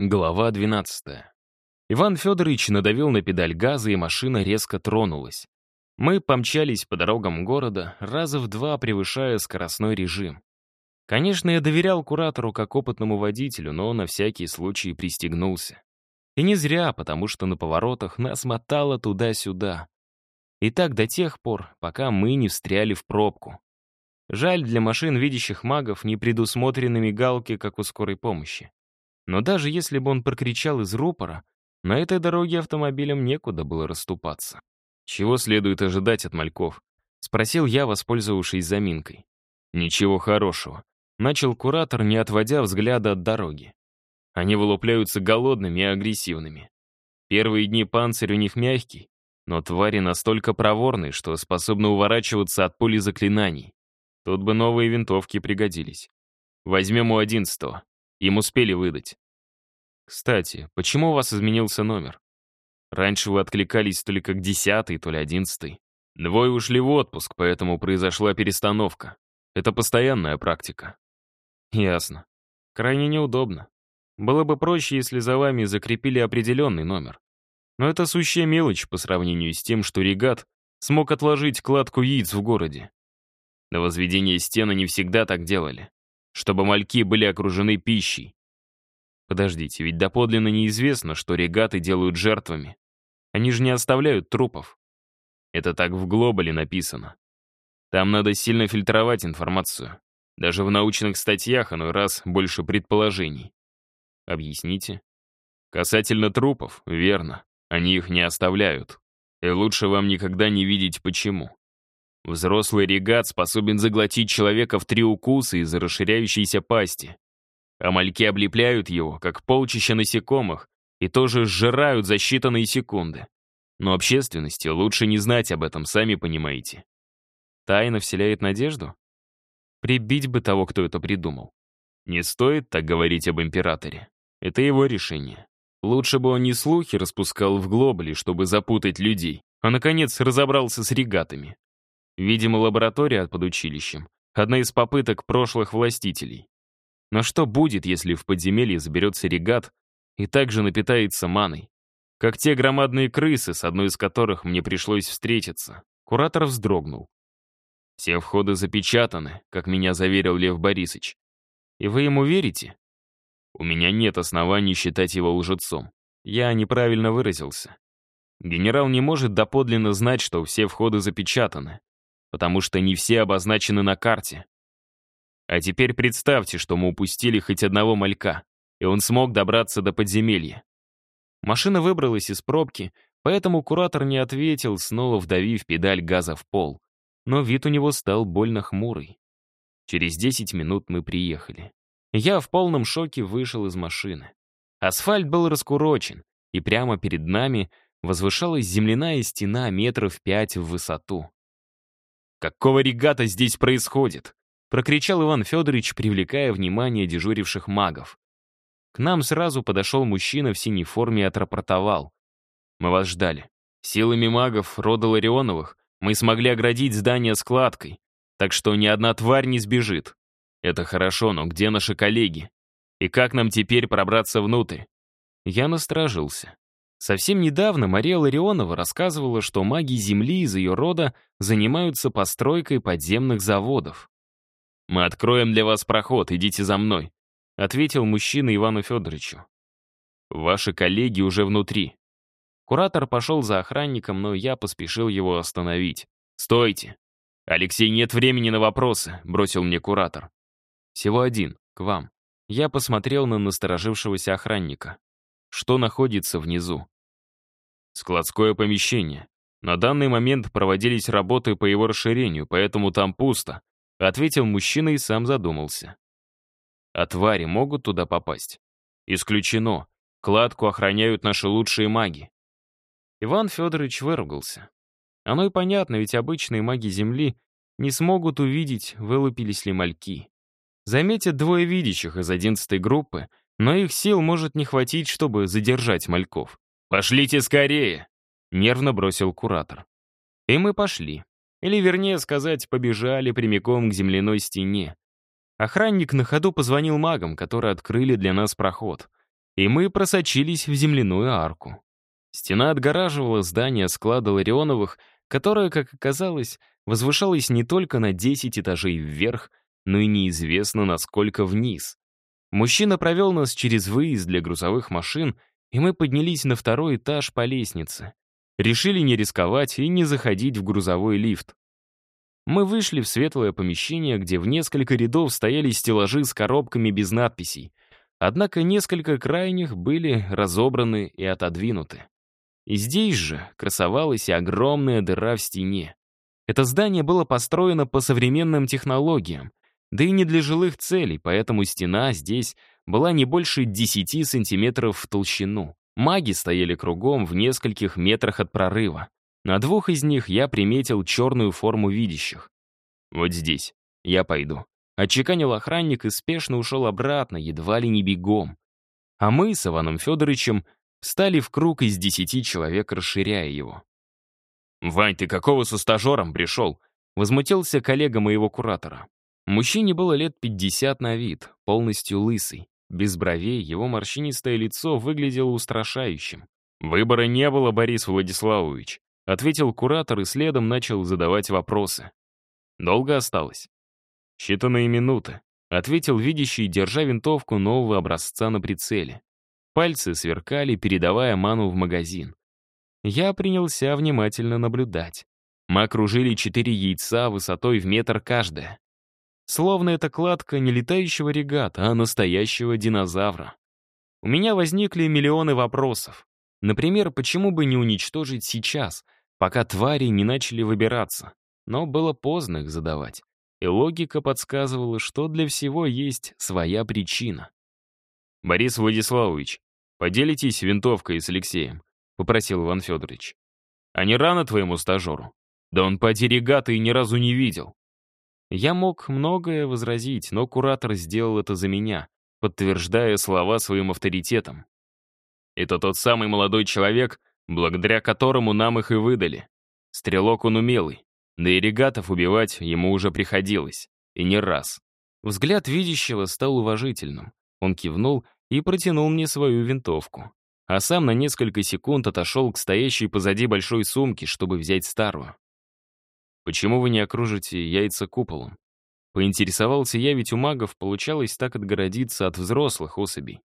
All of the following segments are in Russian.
Глава 12. Иван Федорович надавил на педаль газа, и машина резко тронулась. Мы помчались по дорогам города, раза в два превышая скоростной режим. Конечно, я доверял куратору как опытному водителю, но на всякий случай пристегнулся. И не зря, потому что на поворотах нас мотало туда-сюда. И так до тех пор, пока мы не встряли в пробку. Жаль, для машин, видящих магов, не предусмотрены мигалки, как у скорой помощи. Но даже если бы он прокричал из рупора, на этой дороге автомобилям некуда было расступаться. «Чего следует ожидать от мальков?» — спросил я, воспользовавшись заминкой. «Ничего хорошего», — начал куратор, не отводя взгляда от дороги. Они вылупляются голодными и агрессивными. Первые дни панцирь у них мягкий, но твари настолько проворны, что способны уворачиваться от пули заклинаний. Тут бы новые винтовки пригодились. Возьмем у одиннадцатого. Им успели выдать. Кстати, почему у вас изменился номер? Раньше вы откликались то ли как десятый, то ли одиннадцатый. Двое ушли в отпуск, поэтому произошла перестановка. Это постоянная практика. Ясно. Крайне неудобно. Было бы проще, если за вами закрепили определенный номер. Но это сущая мелочь по сравнению с тем, что регат смог отложить кладку яиц в городе. До возведения стены не всегда так делали чтобы мальки были окружены пищей. Подождите, ведь доподлинно неизвестно, что регаты делают жертвами. Они же не оставляют трупов. Это так в глобале написано. Там надо сильно фильтровать информацию. Даже в научных статьях иной раз больше предположений. Объясните. Касательно трупов, верно. Они их не оставляют. И лучше вам никогда не видеть почему. Взрослый регат способен заглотить человека в три укуса из-за расширяющейся пасти. А мальки облепляют его, как полчища насекомых, и тоже сжирают за считанные секунды. Но общественности лучше не знать об этом, сами понимаете. Тайна вселяет надежду? Прибить бы того, кто это придумал. Не стоит так говорить об императоре. Это его решение. Лучше бы он не слухи распускал в глобале, чтобы запутать людей, а, наконец, разобрался с регатами. Видимо, лаборатория под училищем — одна из попыток прошлых властителей. Но что будет, если в подземелье заберется регат и также напитается маной? Как те громадные крысы, с одной из которых мне пришлось встретиться. Куратор вздрогнул. Все входы запечатаны, как меня заверил Лев Борисович. И вы ему верите? У меня нет оснований считать его лжецом. Я неправильно выразился. Генерал не может доподлинно знать, что все входы запечатаны потому что не все обозначены на карте. А теперь представьте, что мы упустили хоть одного малька, и он смог добраться до подземелья. Машина выбралась из пробки, поэтому куратор не ответил, снова вдавив педаль газа в пол. Но вид у него стал больно хмурый. Через 10 минут мы приехали. Я в полном шоке вышел из машины. Асфальт был раскурочен, и прямо перед нами возвышалась земляная стена метров пять в высоту. «Какого регата здесь происходит?» — прокричал Иван Федорович, привлекая внимание дежуривших магов. К нам сразу подошел мужчина в синей форме и отрапортовал. «Мы вас ждали. Силами магов рода Ларионовых мы смогли оградить здание складкой, так что ни одна тварь не сбежит. Это хорошо, но где наши коллеги? И как нам теперь пробраться внутрь?» Я насторожился. Совсем недавно Мария Ларионова рассказывала, что маги Земли из ее рода занимаются постройкой подземных заводов. «Мы откроем для вас проход, идите за мной», — ответил мужчина Ивану Федоровичу. «Ваши коллеги уже внутри». Куратор пошел за охранником, но я поспешил его остановить. «Стойте! Алексей, нет времени на вопросы», — бросил мне куратор. «Всего один, к вам». Я посмотрел на насторожившегося охранника. Что находится внизу? Складское помещение. На данный момент проводились работы по его расширению, поэтому там пусто, ответил мужчина и сам задумался. А твари могут туда попасть? Исключено. Кладку охраняют наши лучшие маги. Иван Федорович выругался. Оно и понятно, ведь обычные маги Земли не смогут увидеть, вылупились ли мальки. Заметят двое видящих из одиннадцатой группы, но их сил может не хватить, чтобы задержать мальков. «Пошлите скорее!» — нервно бросил куратор. И мы пошли. Или, вернее сказать, побежали прямиком к земляной стене. Охранник на ходу позвонил магам, которые открыли для нас проход. и мы просочились в земляную арку. Стена отгораживала здание склада Ларионовых, которое, как оказалось, возвышалось не только на 10 этажей вверх, но и неизвестно насколько вниз. Мужчина провел нас через выезд для грузовых машин, и мы поднялись на второй этаж по лестнице. Решили не рисковать и не заходить в грузовой лифт. Мы вышли в светлое помещение, где в несколько рядов стояли стеллажи с коробками без надписей. Однако несколько крайних были разобраны и отодвинуты. И здесь же красовалась огромная дыра в стене. Это здание было построено по современным технологиям, да и не для жилых целей, поэтому стена здесь была не больше 10 сантиметров в толщину. Маги стояли кругом в нескольких метрах от прорыва. На двух из них я приметил черную форму видящих. «Вот здесь. Я пойду». Отчеканил охранник и спешно ушел обратно, едва ли не бегом. А мы с Иваном Федоровичем встали в круг из десяти человек, расширяя его. «Вань, ты какого со стажером пришел?» Возмутился коллега моего куратора. Мужчине было лет 50 на вид, полностью лысый. Без бровей его морщинистое лицо выглядело устрашающим. «Выбора не было, Борис Владиславович», ответил куратор и следом начал задавать вопросы. «Долго осталось?» «Считанные минуты», — ответил видящий, держа винтовку нового образца на прицеле. Пальцы сверкали, передавая ману в магазин. Я принялся внимательно наблюдать. Мы окружили четыре яйца высотой в метр каждое. Словно это кладка не летающего регата, а настоящего динозавра. У меня возникли миллионы вопросов. Например, почему бы не уничтожить сейчас, пока твари не начали выбираться? Но было поздно их задавать. И логика подсказывала, что для всего есть своя причина. «Борис Владиславович, поделитесь винтовкой с Алексеем», — попросил Иван Федорович. «А не рано твоему стажеру? Да он поди регата и ни разу не видел». Я мог многое возразить, но куратор сделал это за меня, подтверждая слова своим авторитетом. Это тот самый молодой человек, благодаря которому нам их и выдали. Стрелок он умелый, да и регатов убивать ему уже приходилось, и не раз. Взгляд видящего стал уважительным. Он кивнул и протянул мне свою винтовку. А сам на несколько секунд отошел к стоящей позади большой сумке, чтобы взять старую. Почему вы не окружите яйца куполом? Поинтересовался я, ведь у магов получалось так отгородиться от взрослых особей.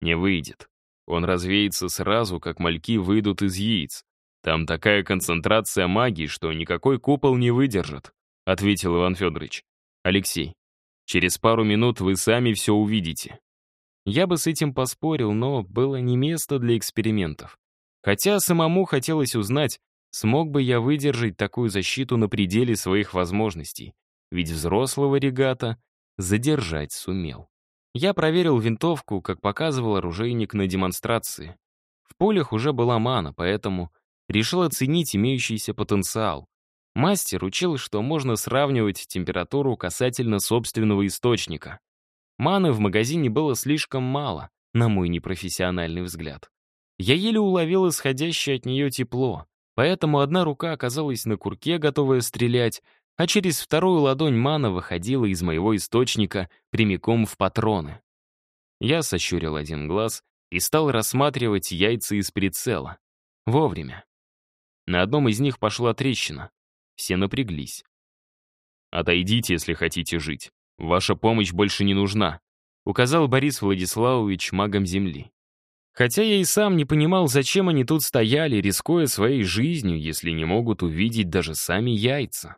Не выйдет. Он развеется сразу, как мальки выйдут из яиц. Там такая концентрация магии, что никакой купол не выдержит, ответил Иван Федорович. Алексей, через пару минут вы сами все увидите. Я бы с этим поспорил, но было не место для экспериментов. Хотя самому хотелось узнать, Смог бы я выдержать такую защиту на пределе своих возможностей? Ведь взрослого регата задержать сумел. Я проверил винтовку, как показывал оружейник на демонстрации. В полях уже была мана, поэтому решил оценить имеющийся потенциал. Мастер учил, что можно сравнивать температуру касательно собственного источника. Маны в магазине было слишком мало, на мой непрофессиональный взгляд. Я еле уловил исходящее от нее тепло. Поэтому одна рука оказалась на курке, готовая стрелять, а через вторую ладонь мана выходила из моего источника прямиком в патроны. Я сощурил один глаз и стал рассматривать яйца из прицела. Вовремя. На одном из них пошла трещина. Все напряглись. «Отойдите, если хотите жить. Ваша помощь больше не нужна», указал Борис Владиславович магом Земли. Хотя я и сам не понимал, зачем они тут стояли, рискуя своей жизнью, если не могут увидеть даже сами яйца.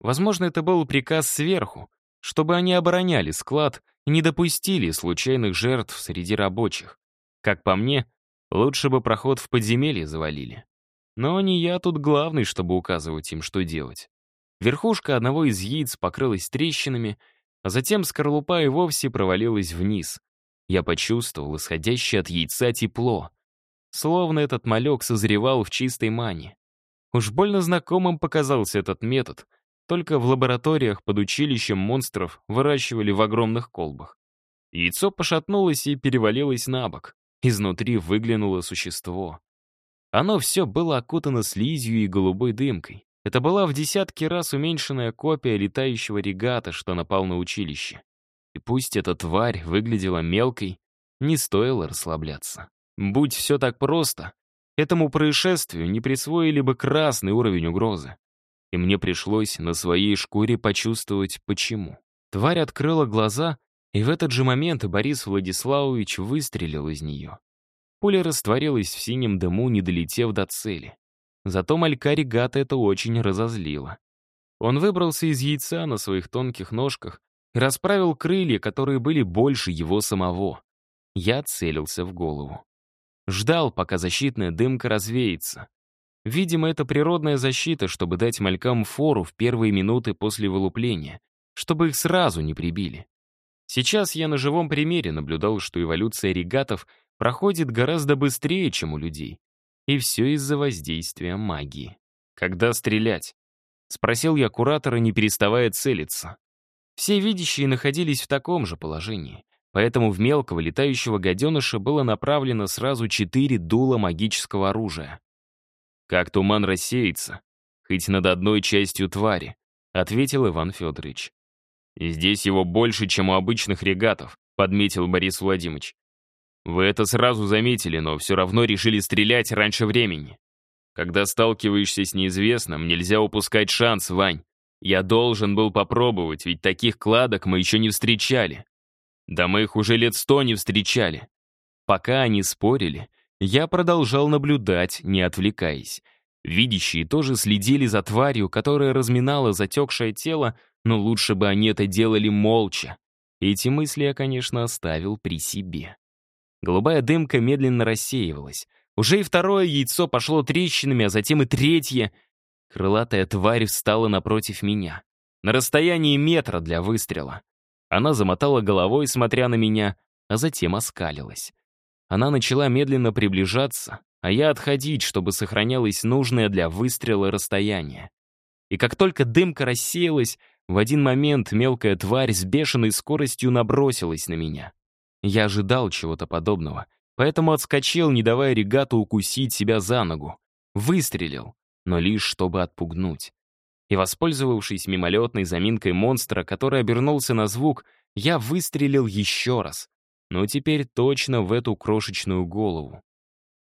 Возможно, это был приказ сверху, чтобы они обороняли склад и не допустили случайных жертв среди рабочих. Как по мне, лучше бы проход в подземелье завалили. Но не я тут главный, чтобы указывать им, что делать. Верхушка одного из яиц покрылась трещинами, а затем скорлупа и вовсе провалилась вниз, я почувствовал исходящее от яйца тепло. Словно этот малек созревал в чистой мане. Уж больно знакомым показался этот метод, только в лабораториях под училищем монстров выращивали в огромных колбах. Яйцо пошатнулось и перевалилось на бок. Изнутри выглянуло существо. Оно все было окутано слизью и голубой дымкой. Это была в десятки раз уменьшенная копия летающего регата, что напал на училище. И пусть эта тварь выглядела мелкой, Не стоило расслабляться. Будь все так просто, этому происшествию не присвоили бы красный уровень угрозы. И мне пришлось на своей шкуре почувствовать, почему. Тварь открыла глаза, и в этот же момент Борис Владиславович выстрелил из нее. Пуля растворилась в синем дыму, не долетев до цели. Зато малька регата это очень разозлило. Он выбрался из яйца на своих тонких ножках и расправил крылья, которые были больше его самого. Я целился в голову. Ждал, пока защитная дымка развеется. Видимо, это природная защита, чтобы дать малькам фору в первые минуты после вылупления, чтобы их сразу не прибили. Сейчас я на живом примере наблюдал, что эволюция регатов проходит гораздо быстрее, чем у людей. И все из-за воздействия магии. Когда стрелять? Спросил я куратора, не переставая целиться. Все видящие находились в таком же положении, поэтому в мелкого летающего гаденыша было направлено сразу четыре дула магического оружия. «Как туман рассеется, хоть над одной частью твари», — ответил Иван Федорович. «И здесь его больше, чем у обычных регатов», — подметил Борис Владимирович. «Вы это сразу заметили, но все равно решили стрелять раньше времени. Когда сталкиваешься с неизвестным, нельзя упускать шанс, Вань. Я должен был попробовать, ведь таких кладок мы еще не встречали. Да мы их уже лет сто не встречали. Пока они спорили, я продолжал наблюдать, не отвлекаясь. Видящие тоже следили за тварью, которая разминала затекшее тело, но лучше бы они это делали молча. Эти мысли я, конечно, оставил при себе. Голубая дымка медленно рассеивалась. Уже и второе яйцо пошло трещинами, а затем и третье. Крылатая тварь встала напротив меня. На расстоянии метра для выстрела. Она замотала головой, смотря на меня, а затем оскалилась. Она начала медленно приближаться, а я отходить, чтобы сохранялось нужное для выстрела расстояние. И как только дымка рассеялась, в один момент мелкая тварь с бешеной скоростью набросилась на меня. Я ожидал чего-то подобного, поэтому отскочил, не давая регату укусить себя за ногу. Выстрелил, но лишь чтобы отпугнуть. И, воспользовавшись мимолетной заминкой монстра, который обернулся на звук, я выстрелил еще раз. Но теперь точно в эту крошечную голову.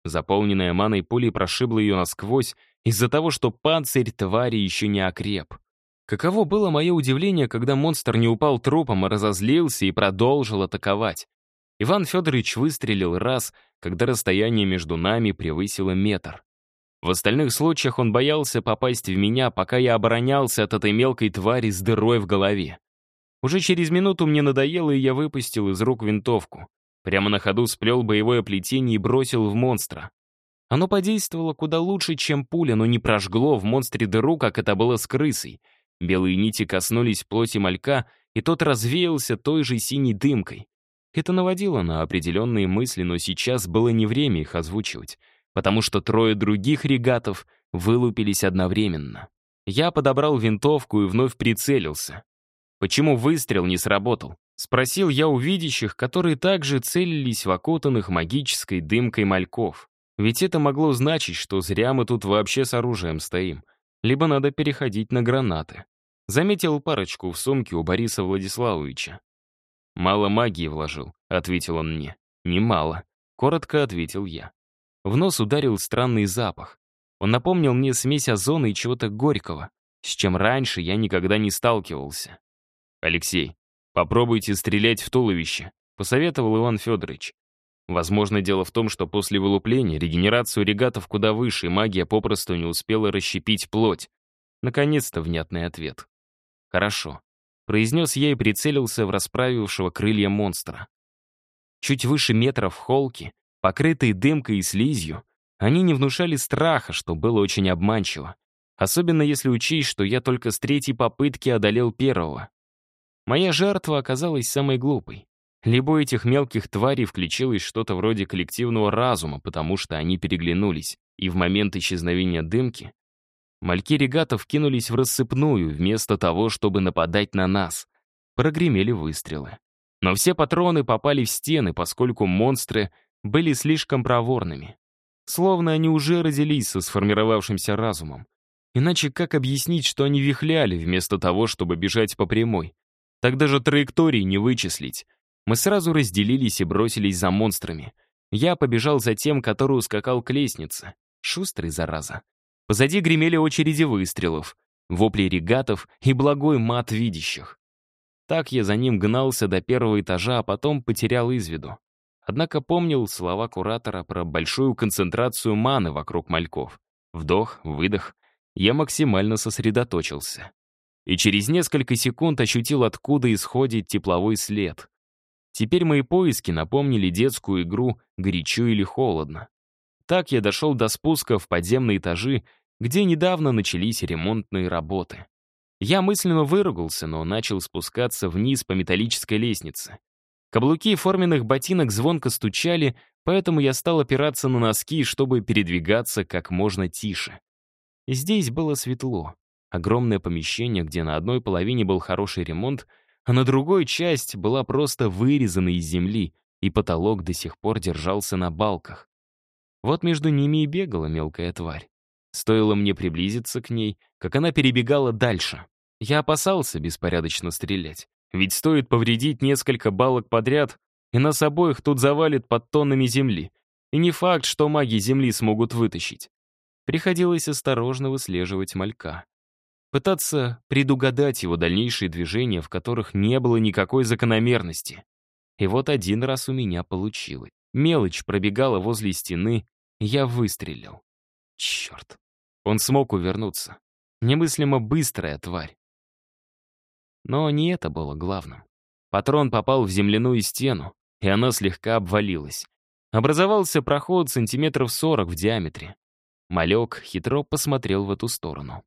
Заполненная маной пулей прошибла ее насквозь из-за того, что панцирь твари еще не окреп. Каково было мое удивление, когда монстр не упал трупом, а разозлился и продолжил атаковать. Иван Федорович выстрелил раз, когда расстояние между нами превысило метр. В остальных случаях он боялся попасть в меня, пока я оборонялся от этой мелкой твари с дырой в голове. Уже через минуту мне надоело, и я выпустил из рук винтовку. Прямо на ходу сплел боевое плетение и бросил в монстра. Оно подействовало куда лучше, чем пуля, но не прожгло в монстре дыру, как это было с крысой. Белые нити коснулись плоти малька, и тот развеялся той же синей дымкой. Это наводило на определенные мысли, но сейчас было не время их озвучивать, потому что трое других регатов вылупились одновременно. Я подобрал винтовку и вновь прицелился. Почему выстрел не сработал? Спросил я у видящих, которые также целились в окутанных магической дымкой мальков. Ведь это могло значить, что зря мы тут вообще с оружием стоим. Либо надо переходить на гранаты. Заметил парочку в сумке у Бориса Владиславовича. «Мало магии вложил», — ответил он мне. «Немало», — коротко ответил я. В нос ударил странный запах. Он напомнил мне смесь озона и чего-то горького, с чем раньше я никогда не сталкивался. «Алексей, попробуйте стрелять в туловище», — посоветовал Иван Федорович. Возможно, дело в том, что после вылупления регенерацию регатов куда выше, и магия попросту не успела расщепить плоть. Наконец-то внятный ответ. Хорошо произнес я и прицелился в расправившего крылья монстра. Чуть выше метра в холке, покрытые дымкой и слизью, они не внушали страха, что было очень обманчиво. Особенно если учесть, что я только с третьей попытки одолел первого. Моя жертва оказалась самой глупой. Либо этих мелких тварей включилось что-то вроде коллективного разума, потому что они переглянулись, и в момент исчезновения дымки Мальки регатов кинулись в рассыпную, вместо того, чтобы нападать на нас. Прогремели выстрелы. Но все патроны попали в стены, поскольку монстры были слишком проворными. Словно они уже родились со сформировавшимся разумом. Иначе как объяснить, что они вихляли, вместо того, чтобы бежать по прямой? Так даже траектории не вычислить. Мы сразу разделились и бросились за монстрами. Я побежал за тем, который ускакал к лестнице. Шустрый, зараза. Позади гремели очереди выстрелов, вопли регатов и благой мат видящих. Так я за ним гнался до первого этажа, а потом потерял из виду. Однако помнил слова куратора про большую концентрацию маны вокруг мальков. Вдох, выдох. Я максимально сосредоточился. И через несколько секунд ощутил, откуда исходит тепловой след. Теперь мои поиски напомнили детскую игру «Горячо или холодно». Так я дошел до спуска в подземные этажи, где недавно начались ремонтные работы. Я мысленно выругался, но начал спускаться вниз по металлической лестнице. Каблуки форменных ботинок звонко стучали, поэтому я стал опираться на носки, чтобы передвигаться как можно тише. Здесь было светло. Огромное помещение, где на одной половине был хороший ремонт, а на другой часть была просто вырезана из земли, и потолок до сих пор держался на балках. Вот между ними и бегала мелкая тварь. Стоило мне приблизиться к ней, как она перебегала дальше. Я опасался беспорядочно стрелять. Ведь стоит повредить несколько балок подряд, и нас обоих тут завалит под тоннами земли. И не факт, что маги земли смогут вытащить. Приходилось осторожно выслеживать малька пытаться предугадать его дальнейшие движения, в которых не было никакой закономерности. И вот один раз у меня получилось. Мелочь пробегала возле стены, я выстрелил. Черт. Он смог увернуться. Немыслимо быстрая тварь. Но не это было главным. Патрон попал в земляную стену, и она слегка обвалилась. Образовался проход сантиметров сорок в диаметре. Малек хитро посмотрел в эту сторону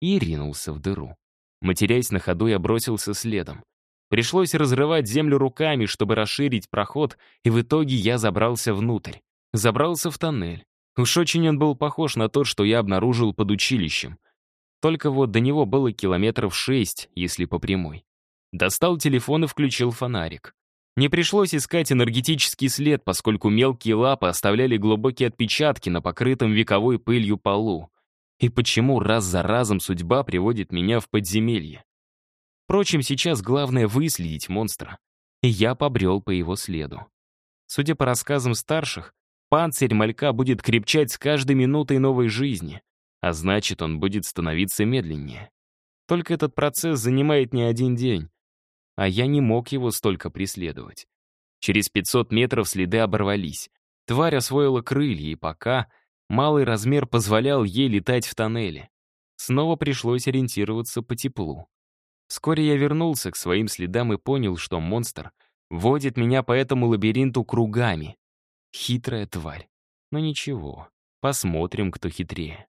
и ринулся в дыру. Матерясь на ходу, я бросился следом. Пришлось разрывать землю руками, чтобы расширить проход, и в итоге я забрался внутрь. Забрался в тоннель. Уж очень он был похож на тот, что я обнаружил под училищем. Только вот до него было километров шесть, если по прямой. Достал телефон и включил фонарик. Не пришлось искать энергетический след, поскольку мелкие лапы оставляли глубокие отпечатки на покрытом вековой пылью полу. И почему раз за разом судьба приводит меня в подземелье? Впрочем, сейчас главное выследить монстра. И я побрел по его следу. Судя по рассказам старших, панцирь малька будет крепчать с каждой минутой новой жизни, а значит, он будет становиться медленнее. Только этот процесс занимает не один день, а я не мог его столько преследовать. Через 500 метров следы оборвались. Тварь освоила крылья, и пока Малый размер позволял ей летать в тоннеле. Снова пришлось ориентироваться по теплу. Вскоре я вернулся к своим следам и понял, что монстр водит меня по этому лабиринту кругами. Хитрая тварь. Но ничего, посмотрим, кто хитрее.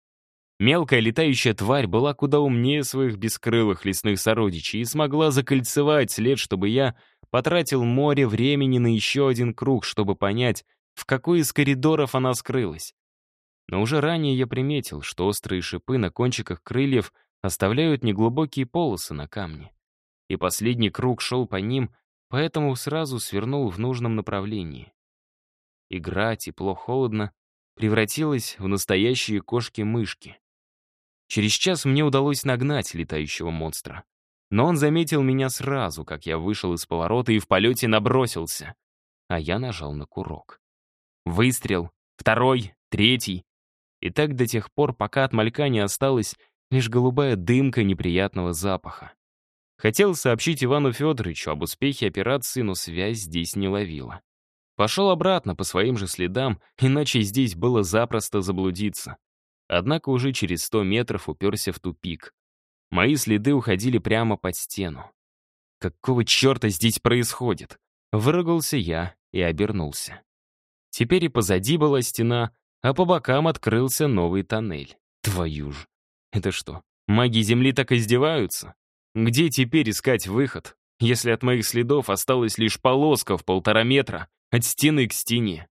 Мелкая летающая тварь была куда умнее своих бескрылых лесных сородичей и смогла закольцевать след, чтобы я потратил море времени на еще один круг, чтобы понять, в какой из коридоров она скрылась. Но уже ранее я приметил, что острые шипы на кончиках крыльев оставляют неглубокие полосы на камне. И последний круг шел по ним, поэтому сразу свернул в нужном направлении. Игра тепло-холодно превратилась в настоящие кошки-мышки. Через час мне удалось нагнать летающего монстра. Но он заметил меня сразу, как я вышел из поворота и в полете набросился. А я нажал на курок. Выстрел, второй, третий. И так до тех пор, пока от малька не осталась лишь голубая дымка неприятного запаха. Хотел сообщить Ивану Федоровичу об успехе операции, но связь здесь не ловила. Пошел обратно по своим же следам, иначе здесь было запросто заблудиться. Однако уже через сто метров уперся в тупик. Мои следы уходили прямо под стену. Какого черта здесь происходит? Выругался я и обернулся. Теперь и позади была стена, а по бокам открылся новый тоннель. Твою ж. Это что, маги Земли так издеваются? Где теперь искать выход, если от моих следов осталась лишь полоска в полтора метра от стены к стене?